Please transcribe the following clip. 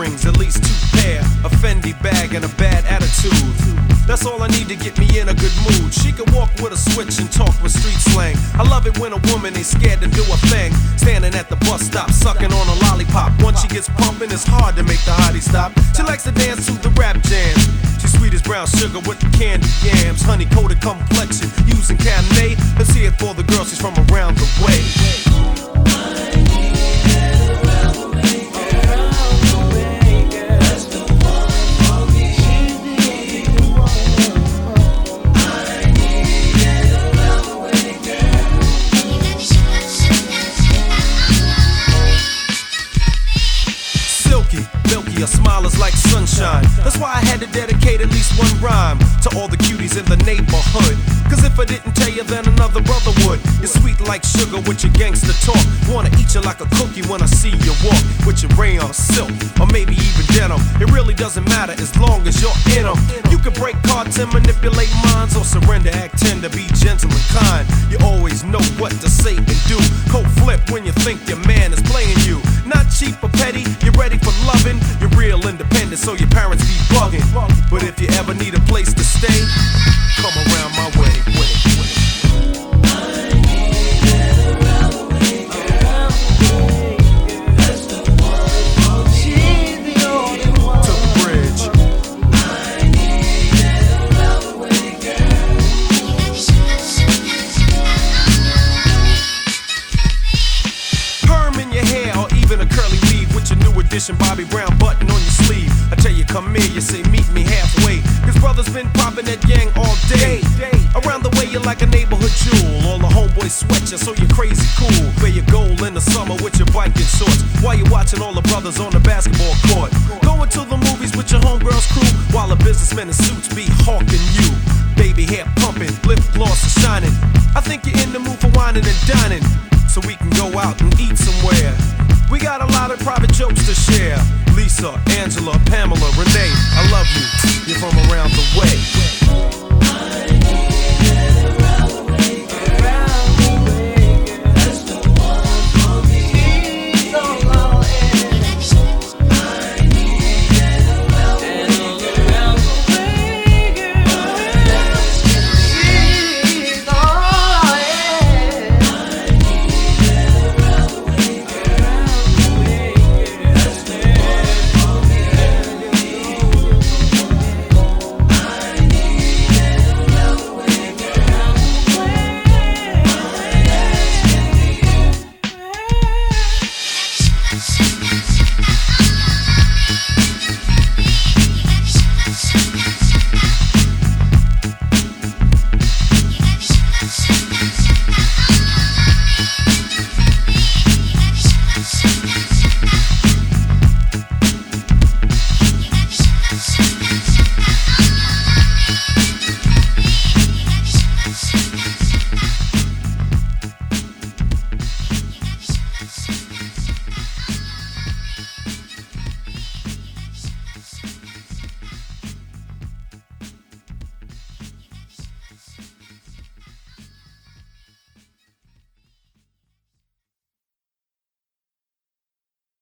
earrings, at least two pair, a Fendi bag, and a bad attitude. That's all I need to get me in a good mood. She can walk with a switch and talk with street slang. I love it when a woman ain't scared to do a thing. Standing at the bus stop, sucking on a lollipop. Once she gets pumping, it's hard to make the hottie stop. She likes to dance to the rap jam. She's sweet as brown sugar with the candy yams. Honey coated complexion, using Cabernet. Let's see it for the girl, she's from around the way. Is like sunshine. That's why I had to dedicate at least one rhyme to all the cuties in the neighborhood. Cause if I didn't tell you, then another brother would. Like sugar with your gangster talk. Wanna eat you like a cookie when I see you walk with your rayon silk, or maybe even denim. It really doesn't matter as long as you're in them. You can break cards and manipulate minds, or surrender, act tender, be gentle and kind. You always know what to say and do. Cold flip when you think your man is playing you. Not cheap or petty, you're ready for loving. You're real independent, so your parents be bugging. But if you ever need a place to stay, come around my way. Edition Bobby Brown button on your sleeve. I tell you, come here, you say, meet me halfway. Cause brothers been popping that yang all day. Around the way, you're like a neighborhood jewel. All the homeboys sweat you, so you're crazy cool. Wear your gold in the summer with your biking shorts. While you're watching all the brothers on the basketball court. Going to the movies with your homegirls crew. While the businessmen in suits be hawking you. Baby hair pumping, lip gloss is shining. I think you're in the mood for wining and dining so we can go out and. Got a lot of private jokes to share. Lisa, Angela, Pamela, Renee, I love you. You're from around the way.